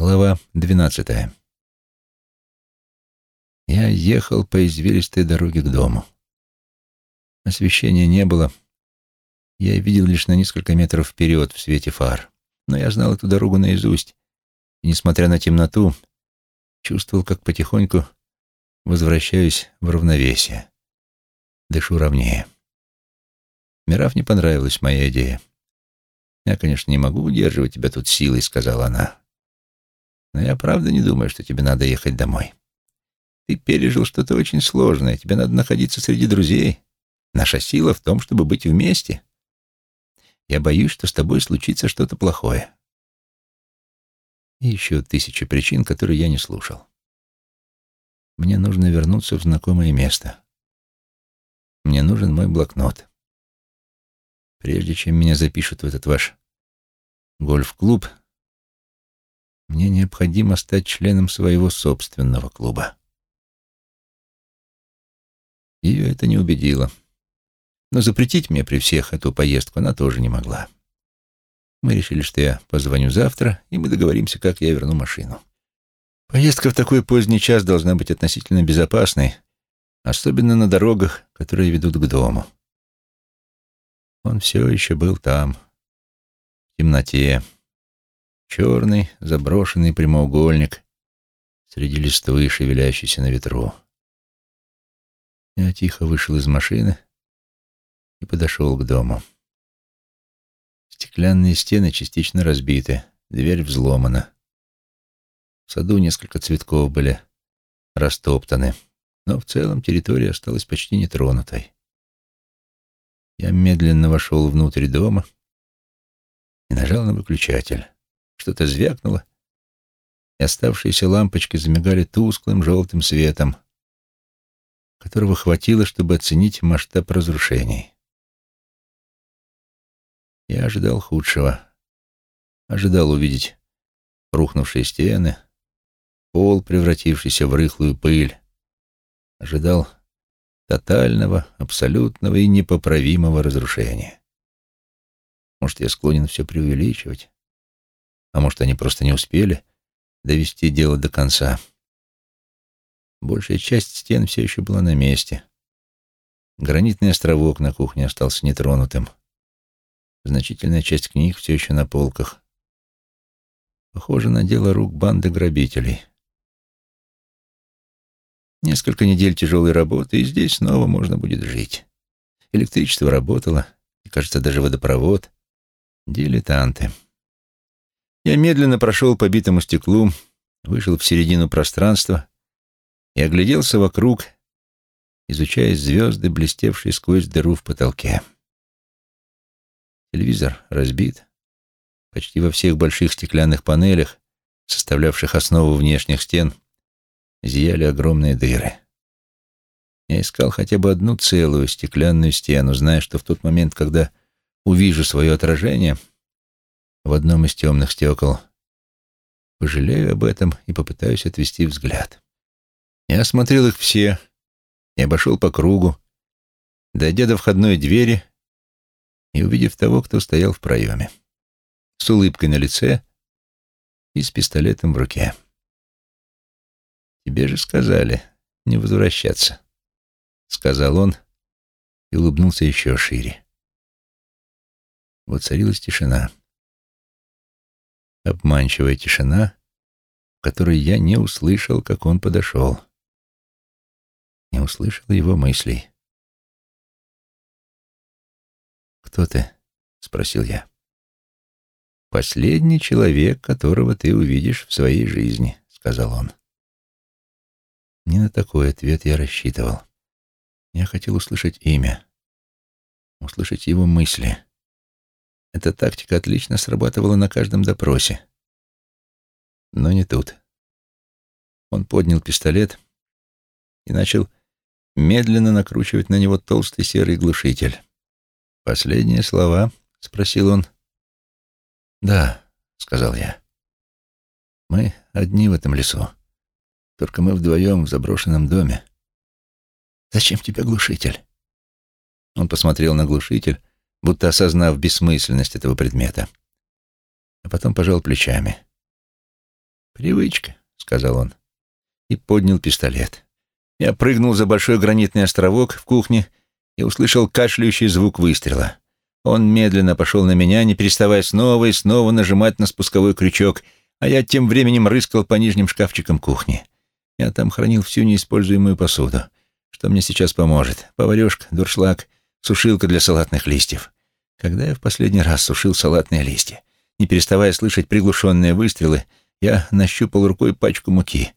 Глава двенадцатая. Я ехал по извилистой дороге к дому. Освещения не было. Я видел лишь на несколько метров вперед в свете фар. Но я знал эту дорогу наизусть. И, несмотря на темноту, чувствовал, как потихоньку возвращаюсь в равновесие. Дышу ровнее. Мираф не понравилась моя идея. «Я, конечно, не могу удерживать тебя тут силой», — сказала она. «Но я правда не думаю, что тебе надо ехать домой. Ты пережил что-то очень сложное, тебе надо находиться среди друзей. Наша сила в том, чтобы быть вместе. Я боюсь, что с тобой случится что-то плохое». И еще тысячи причин, которые я не слушал. Мне нужно вернуться в знакомое место. Мне нужен мой блокнот. Прежде чем меня запишут в этот ваш гольф-клуб, мне необходимо стать членом своего собственного клуба. Ее это не убедило. Но запретить мне при всех эту поездку она тоже не могла. Мы решили, что я позвоню завтра, и мы договоримся, как я верну машину. Поездка в такой поздний час должна быть относительно безопасной, особенно на дорогах, которые ведут к дому. Он все еще был там, в темноте. Черный, заброшенный прямоугольник среди листвы, шевелящейся на ветру. Я тихо вышел из машины и подошел к дому. Стеклянные стены частично разбиты, дверь взломана. В саду несколько цветков были растоптаны, но в целом территория осталась почти нетронутой. Я медленно вошел внутрь дома и нажал на выключатель. Что-то звякнуло, и оставшиеся лампочки замигали тусклым желтым светом, которого хватило, чтобы оценить масштаб разрушений. Я ожидал худшего. Ожидал увидеть рухнувшие стены, пол, превратившийся в рыхлую пыль. Ожидал тотального, абсолютного и непоправимого разрушения. Может, я склонен все преувеличивать, а может, они просто не успели довести дело до конца. Большая часть стен все еще была на месте. Гранитный островок на кухне остался нетронутым. Значительная часть книг все еще на полках. Похоже на дело рук банды грабителей. Несколько недель тяжелой работы, и здесь снова можно будет жить. Электричество работало, и, кажется, даже водопровод. Дилетанты. Я медленно прошел по битому стеклу, вышел в середину пространства и огляделся вокруг, изучая звезды, блестевшие сквозь дыру в потолке. Телевизор разбит. Почти во всех больших стеклянных панелях, составлявших основу внешних стен, зияли огромные дыры. Я искал хотя бы одну целую стеклянную стену, зная, что в тот момент, когда увижу свое отражение в одном из темных стекол, пожалею об этом и попытаюсь отвести взгляд. Я осмотрел их все и обошел по кругу, дойдя до входной двери и увидев того, кто стоял в проеме, с улыбкой на лице и с пистолетом в руке. «Тебе же сказали не возвращаться», — сказал он и улыбнулся еще шире. Вот царилась тишина. Обманчивая тишина, в которой я не услышал, как он подошел. Не услышал его мыслей. «Кто ты?» — спросил я. «Последний человек, которого ты увидишь в своей жизни», — сказал он. Не на такой ответ я рассчитывал. Я хотел услышать имя, услышать его мысли. Эта тактика отлично срабатывала на каждом допросе. Но не тут. Он поднял пистолет и начал медленно накручивать на него толстый серый глушитель. «Последние слова?» — спросил он. «Да», — сказал я. «Мы одни в этом лесу. Только мы вдвоем в заброшенном доме. Зачем тебе глушитель?» Он посмотрел на глушитель, будто осознав бессмысленность этого предмета, а потом пожал плечами. «Привычка», — сказал он, и поднял пистолет. Я прыгнул за большой гранитный островок в кухне и услышал кашляющий звук выстрела. Он медленно пошел на меня, не переставая снова и снова нажимать на спусковой крючок, а я тем временем рыскал по нижним шкафчикам кухни. Я там хранил всю неиспользуемую посуду. Что мне сейчас поможет? Поварешка, дуршлаг, сушилка для салатных листьев. Когда я в последний раз сушил салатные листья? Не переставая слышать приглушенные выстрелы, я нащупал рукой пачку муки.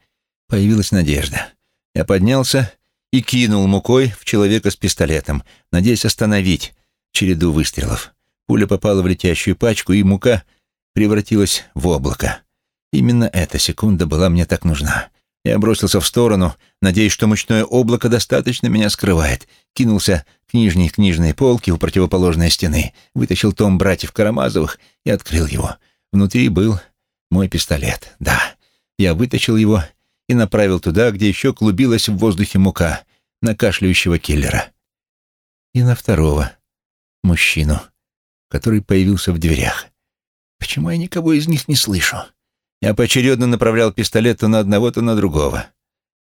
Появилась надежда. Я поднялся и кинул мукой в человека с пистолетом, надеясь остановить череду выстрелов. Пуля попала в летящую пачку, и мука превратилась в облако. Именно эта секунда была мне так нужна. Я бросился в сторону, надеясь, что мучное облако достаточно меня скрывает. Кинулся к нижней книжной полке у противоположной стены, вытащил том братьев Карамазовых и открыл его. Внутри был мой пистолет. Да, я вытащил его и направил туда, где еще клубилась в воздухе мука, на кашляющего киллера. И на второго мужчину, который появился в дверях. Почему я никого из них не слышу? Я поочередно направлял пистолет то на одного, то на другого.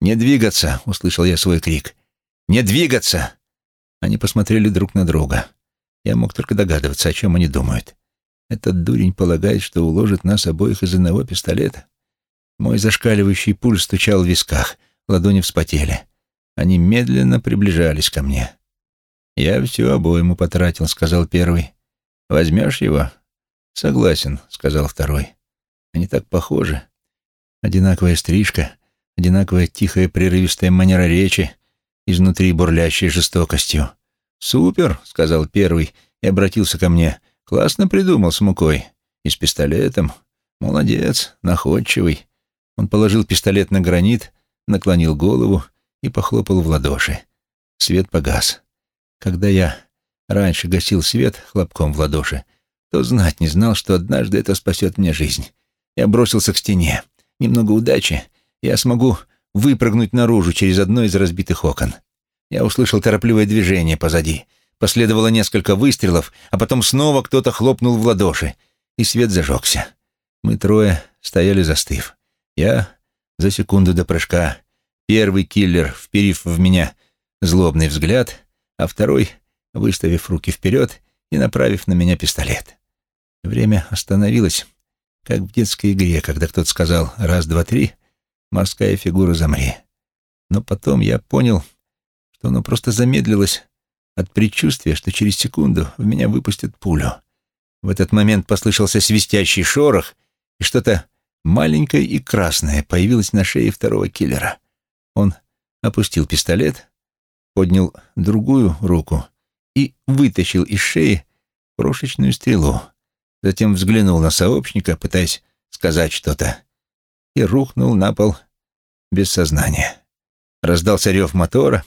«Не двигаться!» — услышал я свой крик. «Не двигаться!» Они посмотрели друг на друга. Я мог только догадываться, о чем они думают. Этот дурень полагает, что уложит нас обоих из одного пистолета. Мой зашкаливающий пульс стучал в висках, ладони вспотели. Они медленно приближались ко мне. «Я всю обойму потратил», — сказал первый. «Возьмешь его?» «Согласен», — сказал второй. Они так похожи. Одинаковая стрижка, одинаковая тихая прерывистая манера речи, изнутри бурлящей жестокостью. «Супер!» — сказал первый и обратился ко мне. «Классно придумал с мукой. И с пистолетом. Молодец, находчивый». Он положил пистолет на гранит, наклонил голову и похлопал в ладоши. Свет погас. Когда я раньше гасил свет хлопком в ладоши, то знать не знал, что однажды это спасет мне жизнь. Я бросился к стене. Немного удачи, я смогу выпрыгнуть наружу через одно из разбитых окон. Я услышал торопливое движение позади. Последовало несколько выстрелов, а потом снова кто-то хлопнул в ладоши, и свет зажегся. Мы трое стояли застыв. Я за секунду до прыжка. Первый киллер, вперив в меня злобный взгляд, а второй, выставив руки вперед и направив на меня пистолет. Время остановилось, как в детской игре, когда кто-то сказал «раз, два, три», морская фигура замри. Но потом я понял, что оно просто замедлилось от предчувствия, что через секунду в меня выпустят пулю. В этот момент послышался свистящий шорох, и что-то маленькое и красное появилось на шее второго киллера. Он опустил пистолет, поднял другую руку и вытащил из шеи крошечную стрелу затем взглянул на сообщника, пытаясь сказать что-то, и рухнул на пол без сознания. Раздался рев мотора,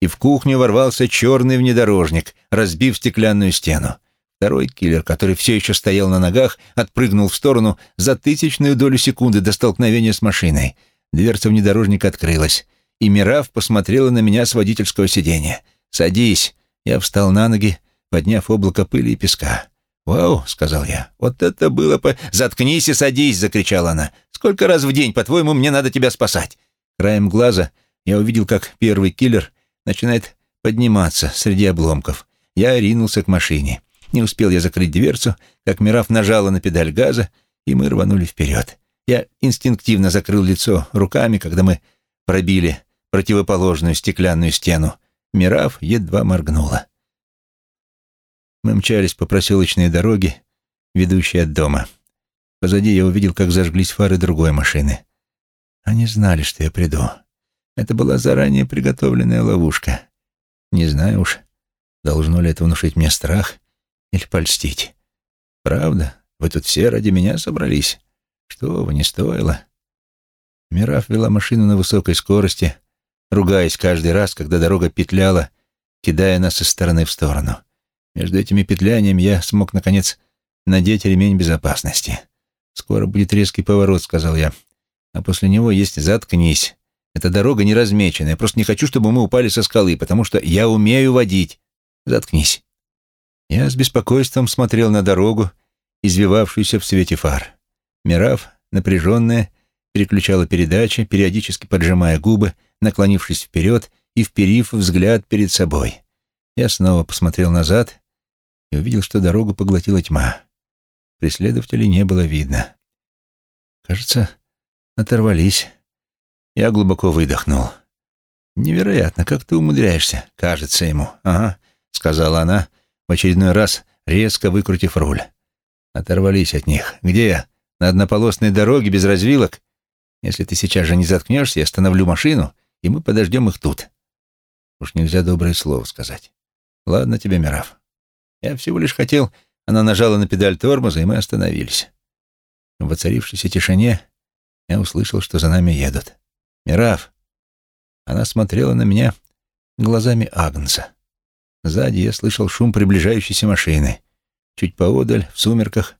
и в кухню ворвался черный внедорожник, разбив стеклянную стену. Второй киллер, который все еще стоял на ногах, отпрыгнул в сторону за тысячную долю секунды до столкновения с машиной. Дверца внедорожника открылась, и Мираф посмотрела на меня с водительского сиденья. «Садись». Я встал на ноги, подняв облако пыли и песка. «Вау!» — сказал я. «Вот это было по...» «Заткнись и садись!» — закричала она. «Сколько раз в день, по-твоему, мне надо тебя спасать?» Краем глаза я увидел, как первый киллер начинает подниматься среди обломков. Я ринулся к машине. Не успел я закрыть дверцу, как Мираф нажала на педаль газа, и мы рванули вперед. Я инстинктивно закрыл лицо руками, когда мы пробили противоположную стеклянную стену. Мираф едва моргнула. Мы мчались по проселочной дороге, ведущей от дома. Позади я увидел, как зажглись фары другой машины. Они знали, что я приду. Это была заранее приготовленная ловушка. Не знаю уж, должно ли это внушить мне страх или польстить. Правда, вы тут все ради меня собрались. Что вы, не стоило. Мираф вела машину на высокой скорости, ругаясь каждый раз, когда дорога петляла, кидая нас из стороны в сторону. Между этими петляниями я смог, наконец, надеть ремень безопасности. «Скоро будет резкий поворот», — сказал я. «А после него есть «заткнись». Эта дорога не размечена. Я просто не хочу, чтобы мы упали со скалы, потому что я умею водить. Заткнись». Я с беспокойством смотрел на дорогу, извивавшуюся в свете фар. Мираф, напряженная, переключала передачи, периодически поджимая губы, наклонившись вперед и вперив взгляд перед собой. Я снова посмотрел назад увидел, что дорогу поглотила тьма. Преследователей не было видно. Кажется, оторвались. Я глубоко выдохнул. «Невероятно, как ты умудряешься, кажется ему. Ага», — сказала она, в очередной раз резко выкрутив руль. Оторвались от них. «Где я? На однополосной дороге, без развилок? Если ты сейчас же не заткнешься, я остановлю машину, и мы подождем их тут». Уж нельзя доброе слово сказать. «Ладно тебе, Мираф. Я всего лишь хотел...» Она нажала на педаль тормоза, и мы остановились. В воцарившейся тишине я услышал, что за нами едут. «Мираф!» Она смотрела на меня глазами Агнца. Сзади я слышал шум приближающейся машины. Чуть поодаль, в сумерках,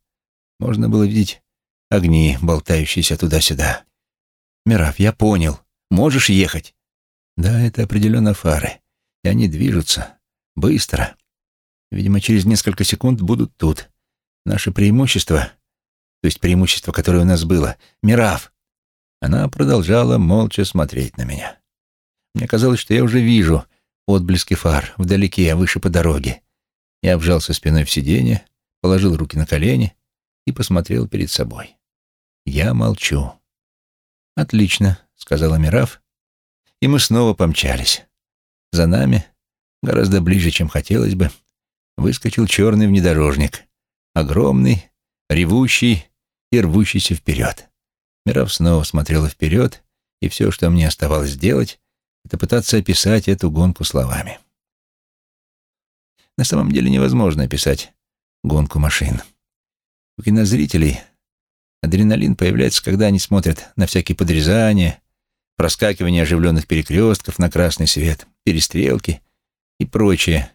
можно было видеть огни, болтающиеся туда-сюда. «Мираф, я понял. Можешь ехать?» «Да, это определенно фары. И они движутся. Быстро. Видимо, через несколько секунд будут тут. Наше преимущество, то есть преимущество, которое у нас было, Мираф!» Она продолжала молча смотреть на меня. Мне казалось, что я уже вижу отблески фар вдалеке, выше по дороге. Я вжался спиной в сиденье, положил руки на колени и посмотрел перед собой. Я молчу. «Отлично», — сказала Мираф, и мы снова помчались. За нами, гораздо ближе, чем хотелось бы, выскочил черный внедорожник, огромный, ревущий и рвущийся вперед. Мираф снова смотрела вперед, и все, что мне оставалось сделать, это пытаться описать эту гонку словами. На самом деле невозможно описать гонку машин. У кинозрителей адреналин появляется, когда они смотрят на всякие подрезания, проскакивание оживленных перекрестков на красный свет, перестрелки и прочие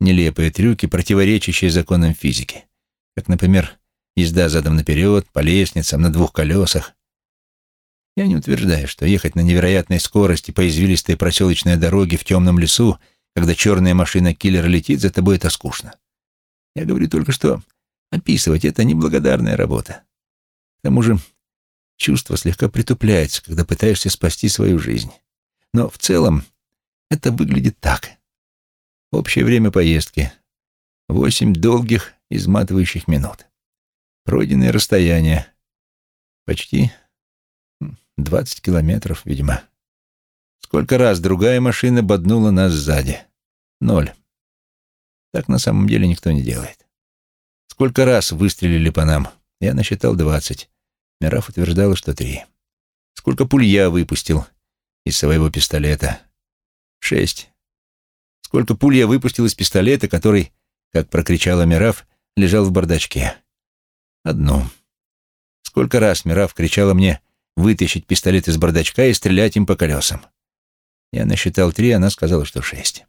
нелепые трюки, противоречащие законам физики, как, например, езда задом наперед, по лестницам, на двух колесах, я не утверждаю, что ехать на невероятной скорости по извилистой проселочной дороге в темном лесу, когда черная машина киллера летит за тобой, это скучно. Я говорю только, что описывать это неблагодарная работа. К тому же чувство слегка притупляется, когда пытаешься спасти свою жизнь. Но в целом это выглядит так. Общее время поездки — восемь долгих, изматывающих минут. Пройденное расстояние — почти Двадцать километров, видимо. Сколько раз другая машина боднула нас сзади? Ноль. Так на самом деле никто не делает. Сколько раз выстрелили по нам? Я насчитал двадцать. Мираф утверждала, что три. Сколько пуль я выпустил из своего пистолета? Шесть. Сколько пуль я выпустил из пистолета, который, как прокричала Мираф, лежал в бардачке? Одну. Сколько раз Мираф кричала мне вытащить пистолет из бардачка и стрелять им по колесам. Я насчитал три, она сказала, что шесть.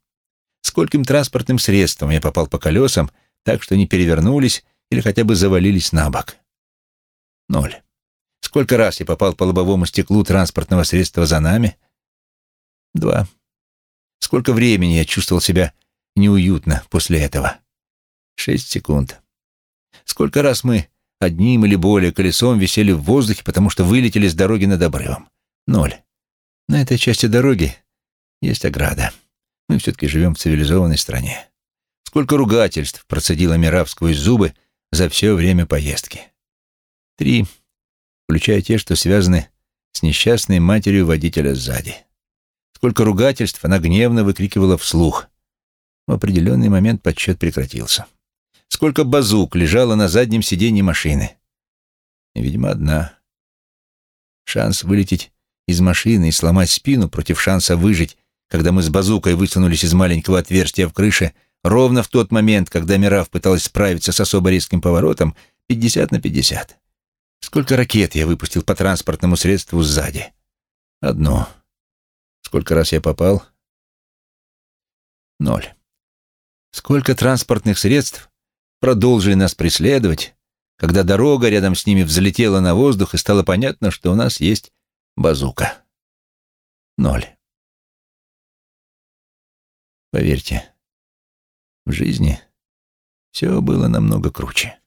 Скольким транспортным средством я попал по колесам, так что они перевернулись или хотя бы завалились на бок? Ноль. Сколько раз я попал по лобовому стеклу транспортного средства за нами? Два. Сколько времени я чувствовал себя неуютно после этого? Шесть секунд. Сколько раз мы одним или более колесом висели в воздухе, потому что вылетели с дороги над обрывом. Ноль. На этой части дороги есть ограда. Мы все-таки живем в цивилизованной стране. Сколько ругательств процедила Мирав сквозь зубы за все время поездки. Три, включая те, что связаны с несчастной матерью водителя сзади. Сколько ругательств она гневно выкрикивала вслух. В определенный момент подсчет прекратился сколько базук лежало на заднем сиденье машины. Видимо, одна. Шанс вылететь из машины и сломать спину против шанса выжить, когда мы с базукой высунулись из маленького отверстия в крыше, ровно в тот момент, когда Мирав пыталась справиться с особо резким поворотом, 50 на 50. Сколько ракет я выпустил по транспортному средству сзади? Одно. Сколько раз я попал? Ноль. Сколько транспортных средств продолжили нас преследовать, когда дорога рядом с ними взлетела на воздух и стало понятно, что у нас есть базука. Ноль. Поверьте, в жизни все было намного круче.